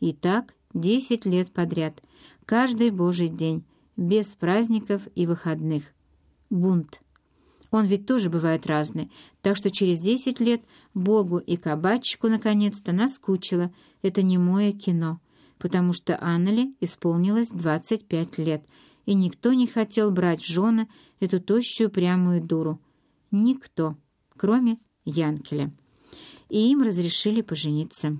И так десять лет подряд, каждый божий день, без праздников и выходных. Бунт. Он ведь тоже бывает разный, так что через десять лет Богу и кабачику наконец-то наскучило это немое кино, потому что Аннели исполнилось двадцать пять лет, и никто не хотел брать в жены эту тощую прямую дуру. Никто, кроме Янкеля. И им разрешили пожениться.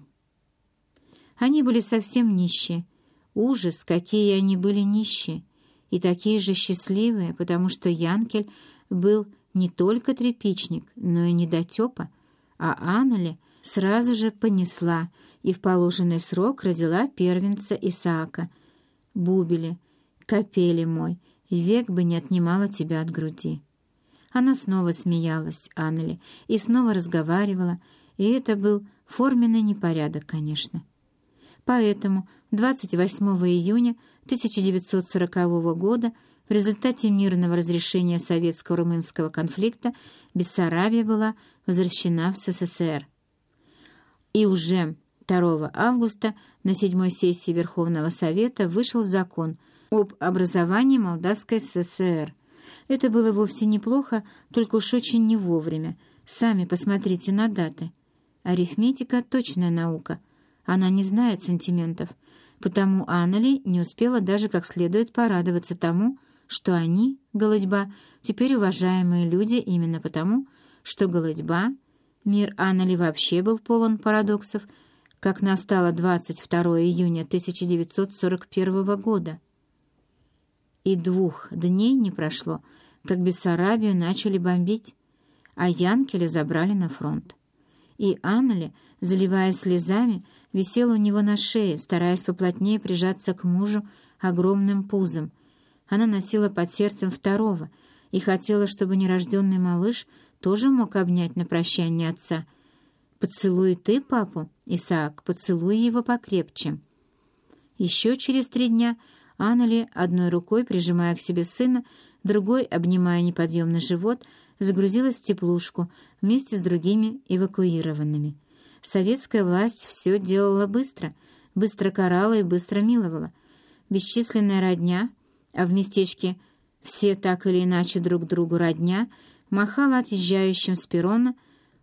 Они были совсем нищие. Ужас, какие они были нищие. И такие же счастливые, потому что Янкель был не только тряпичник, но и недотепа, а Аннеле сразу же понесла и в положенный срок родила первенца Исаака. Бубели, капели мой, век бы не отнимала тебя от груди. Она снова смеялась, Аннеле, и снова разговаривала, и это был форменный непорядок, конечно. Поэтому 28 июня 1940 года в результате мирного разрешения советско-румынского конфликта Бессарабия была возвращена в СССР. И уже 2 августа на седьмой сессии Верховного Совета вышел закон об образовании Молдавской ССР. Это было вовсе неплохо, только уж очень не вовремя. Сами посмотрите на даты. Арифметика — точная наука. Она не знает сантиментов. Потому Аннели не успела даже как следует порадоваться тому, что они, голодьба, теперь уважаемые люди именно потому, что голодьба, мир Аннели вообще был полон парадоксов, как настало 22 июня 1941 года. И двух дней не прошло, как Бессарабию начали бомбить, а Янкеля забрали на фронт. И Аннели, заливаясь слезами, висела у него на шее, стараясь поплотнее прижаться к мужу огромным пузом, она носила под сердцем второго и хотела, чтобы нерожденный малыш тоже мог обнять на прощание отца. «Поцелуй ты папу, Исаак, поцелуй его покрепче». Еще через три дня Аннели, одной рукой прижимая к себе сына, другой, обнимая неподъемный живот, загрузилась в теплушку вместе с другими эвакуированными. Советская власть все делала быстро, быстро карала и быстро миловала. Бесчисленная родня — а в местечке все так или иначе друг другу родня, махала отъезжающим с перрона.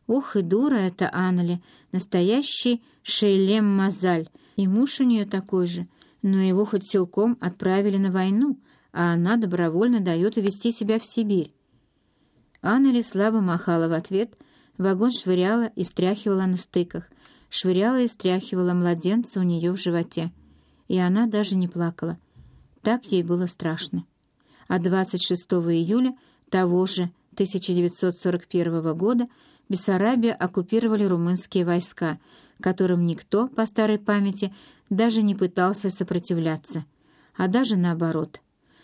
Ох и дура эта Аннели, настоящий Шейлем-Мазаль, и муж у нее такой же, но его хоть силком отправили на войну, а она добровольно дает увести себя в Сибирь. Аннели слабо махала в ответ, вагон швыряла и встряхивала на стыках, швыряла и встряхивала младенца у нее в животе. И она даже не плакала. Так ей было страшно. А 26 июля того же 1941 года Бессарабия оккупировали румынские войска, которым никто, по старой памяти, даже не пытался сопротивляться, а даже наоборот.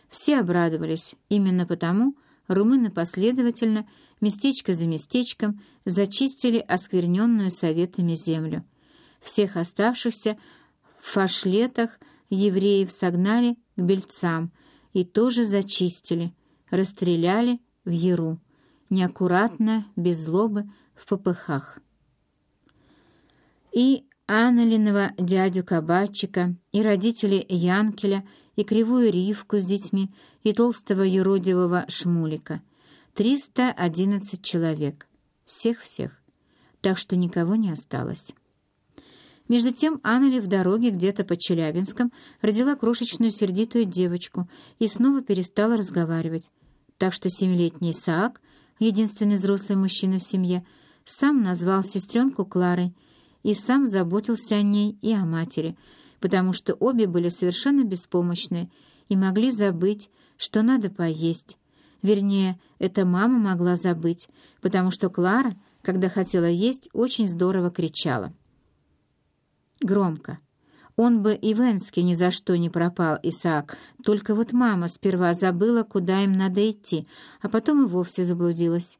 Все обрадовались, именно потому румыны последовательно, местечко за местечком, зачистили оскверненную советами землю. Всех оставшихся в фашлетах евреев согнали к бельцам и тоже зачистили, расстреляли в Яру, неаккуратно, без злобы, в попыхах. И Аннелиного дядю Кабачика, и родителей Янкеля, и кривую Ривку с детьми, и толстого юродивого Шмулика. Триста одиннадцать человек. Всех-всех. Так что никого не осталось. Между тем Аннели в дороге где-то по Челябинском родила крошечную сердитую девочку и снова перестала разговаривать. Так что семилетний Исаак, единственный взрослый мужчина в семье, сам назвал сестренку Кларой и сам заботился о ней и о матери, потому что обе были совершенно беспомощны и могли забыть, что надо поесть. Вернее, эта мама могла забыть, потому что Клара, когда хотела есть, очень здорово кричала. Громко. Он бы и в Энске ни за что не пропал, Исаак. Только вот мама сперва забыла, куда им надо идти, а потом и вовсе заблудилась.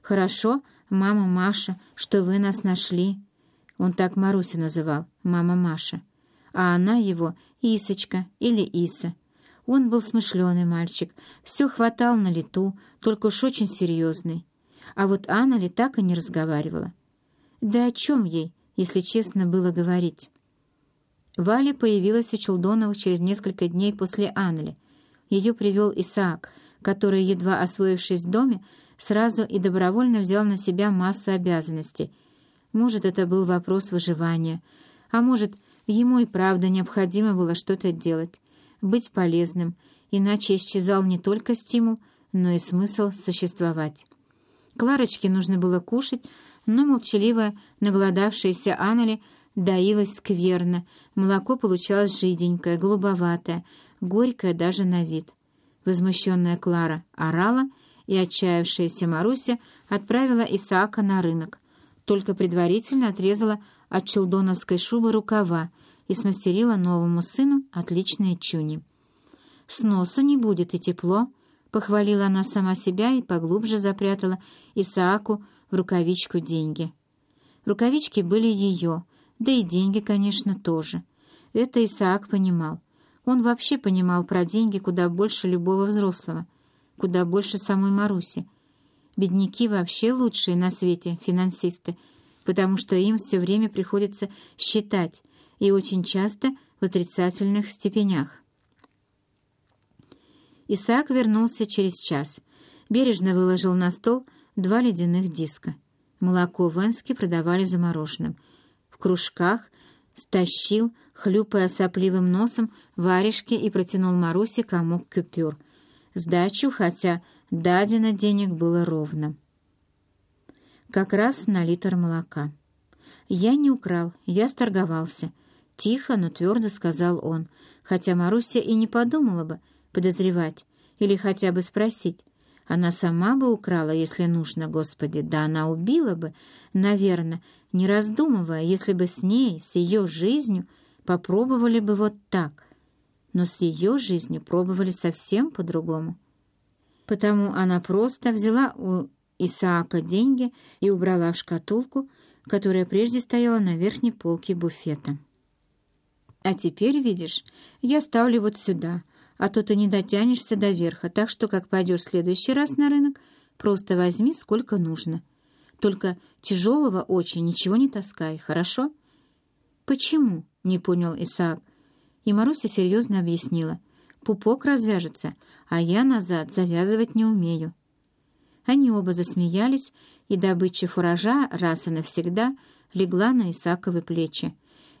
«Хорошо, мама Маша, что вы нас нашли». Он так Марусю называл, мама Маша. А она его Исочка или Иса. Он был смышленый мальчик, все хватал на лету, только уж очень серьезный. А вот Анна ли так и не разговаривала. Да о чем ей? если честно было говорить. Валя появилась у Челдоновых через несколько дней после Аннели. Ее привел Исаак, который, едва освоившись в доме, сразу и добровольно взял на себя массу обязанностей. Может, это был вопрос выживания, а может, ему и правда необходимо было что-то делать, быть полезным, иначе исчезал не только стимул, но и смысл существовать. Кларочке нужно было кушать, но молчаливая, наголодавшаяся Аннели доилась скверно, молоко получалось жиденькое, голубоватое, горькое даже на вид. Возмущенная Клара орала, и отчаявшаяся Маруся отправила Исаака на рынок, только предварительно отрезала от челдоновской шубы рукава и смастерила новому сыну отличные чуни. «С носу не будет и тепло», — похвалила она сама себя и поглубже запрятала Исааку в рукавичку деньги. Рукавички были ее, да и деньги, конечно, тоже. Это Исаак понимал. Он вообще понимал про деньги куда больше любого взрослого, куда больше самой Маруси. Бедняки вообще лучшие на свете финансисты, потому что им все время приходится считать, и очень часто в отрицательных степенях. Исаак вернулся через час. Бережно выложил на стол два ледяных диска. Молоко в Энске продавали замороженным. В кружках стащил, хлюпая сопливым носом, варежки и протянул Марусе комок купюр. Сдачу, хотя дадено денег было ровно. Как раз на литр молока. «Я не украл, я сторговался», — тихо, но твердо сказал он, хотя Маруся и не подумала бы подозревать или хотя бы спросить, она сама бы украла, если нужно, Господи, да она убила бы, наверное, не раздумывая, если бы с ней, с ее жизнью, попробовали бы вот так. Но с ее жизнью пробовали совсем по-другому. Потому она просто взяла у Исаака деньги и убрала в шкатулку, которая прежде стояла на верхней полке буфета. «А теперь, видишь, я ставлю вот сюда», а то ты не дотянешься до верха, так что, как пойдешь в следующий раз на рынок, просто возьми сколько нужно. Только тяжелого очень ничего не таскай, хорошо?» «Почему?» — не понял Исаак. И Маруся серьезно объяснила. «Пупок развяжется, а я назад завязывать не умею». Они оба засмеялись, и добыча фуража раз и навсегда легла на Исааковы плечи,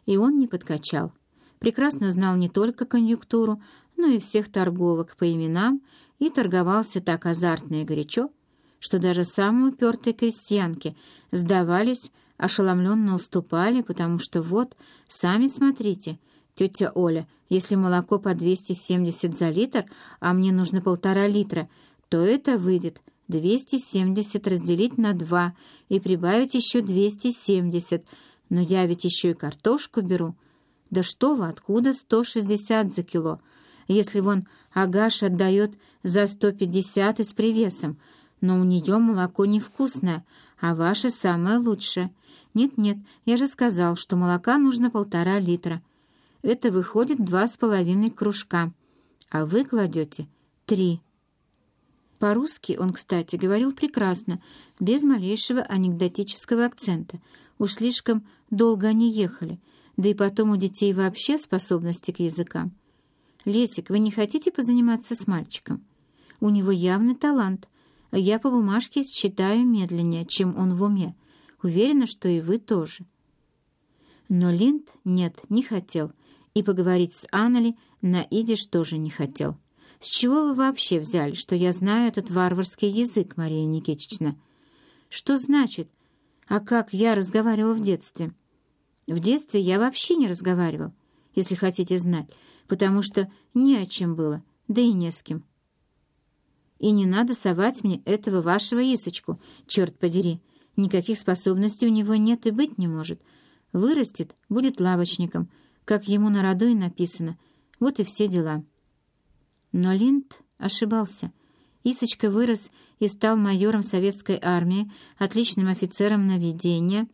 и он не подкачал. Прекрасно знал не только конъюнктуру, но и всех торговок по именам и торговался так азартно и горячо, что даже самые упертые крестьянки сдавались, ошеломленно уступали, потому что вот, сами смотрите, тетя Оля, если молоко по 270 за литр, а мне нужно полтора литра, то это выйдет 270 разделить на 2 и прибавить еще 270, но я ведь еще и картошку беру. Да что вы, откуда 160 за кило?» если вон Агаш отдает за сто пятьдесят и с привесом, но у нее молоко невкусное, а ваше самое лучшее. Нет-нет, я же сказал, что молока нужно полтора литра. Это выходит два с половиной кружка, а вы кладете три. По-русски он, кстати, говорил прекрасно, без малейшего анекдотического акцента. Уж слишком долго они ехали, да и потом у детей вообще способности к языкам. «Лесик, вы не хотите позаниматься с мальчиком? У него явный талант. Я по бумажке считаю медленнее, чем он в уме. Уверена, что и вы тоже». Но Линд нет, не хотел, и поговорить с Аннели на идиш тоже не хотел. «С чего вы вообще взяли, что я знаю этот варварский язык, Мария Никитична? Что значит? А как я разговаривала в детстве?» «В детстве я вообще не разговаривал, если хотите знать потому что не о чем было, да и не с кем. И не надо совать мне этого вашего Исочку, черт подери. Никаких способностей у него нет и быть не может. Вырастет, будет лавочником, как ему на роду и написано. Вот и все дела. Но Линд ошибался. Исочка вырос и стал майором советской армии, отличным офицером наведения,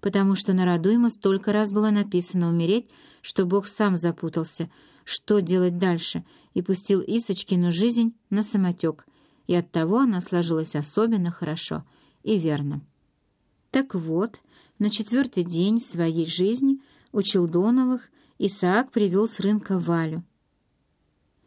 потому что на роду ему столько раз было написано умереть, что Бог сам запутался, что делать дальше, и пустил Исочкину жизнь на самотек, и оттого она сложилась особенно хорошо и верно. Так вот, на четвертый день своей жизни у Челдоновых Исаак привел с рынка Валю.